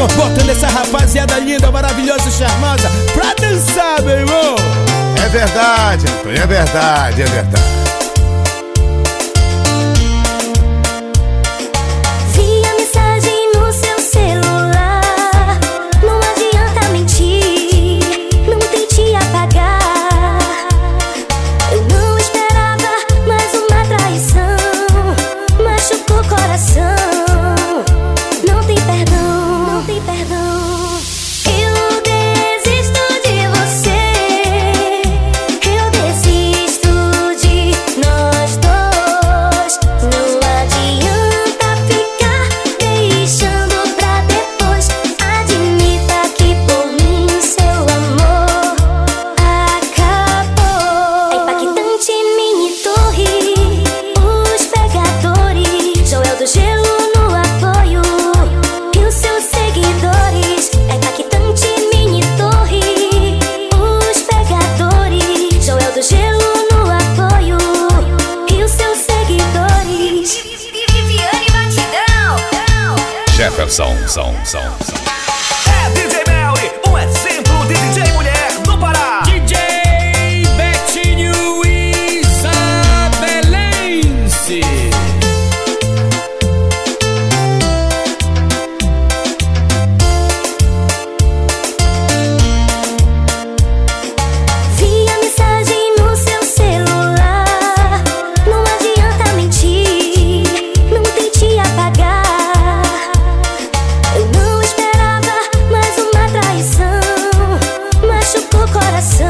Jackson, botando essa rapaziada linda, maravilhosa e charmosa pra dançar, meu irmão. É verdade, Antônio, é verdade, é verdade. Jefferson, som, som, som. coração.